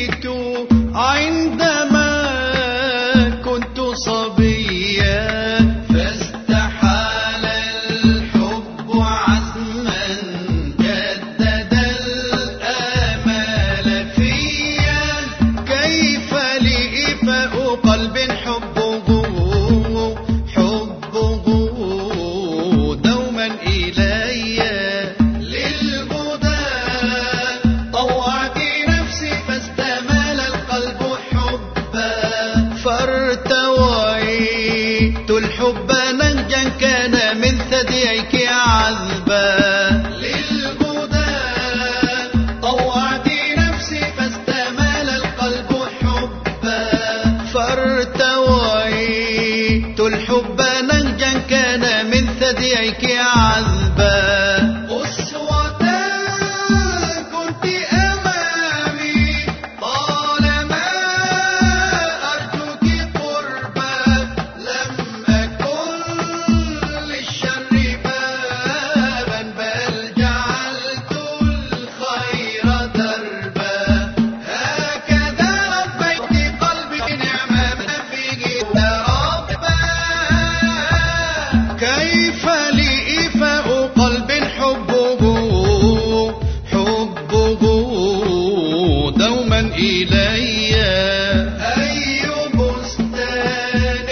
جئت عندما كنت صبيا. فاستحال الحب عزما جدد الآمال فيا. كيف لإفاء قلب حب إلي. أي بستان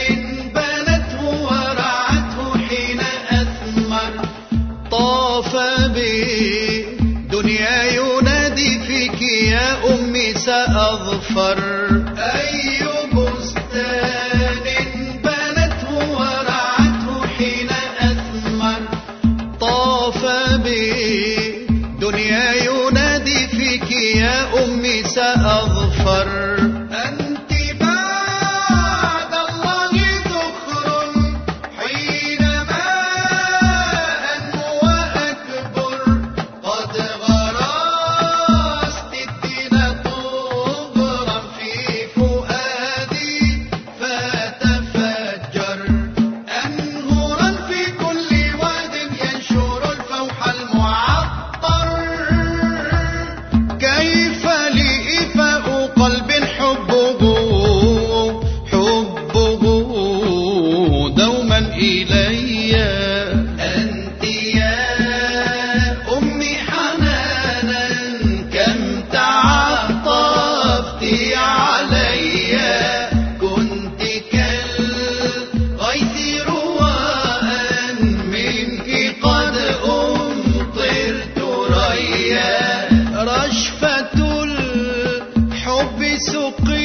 بنته ورعته حين أثمر. طاف به دنيا ينادي فيك يا أمي سأظفر أي بستان بنته ورعته حين أثمر. طاف به الحب سقي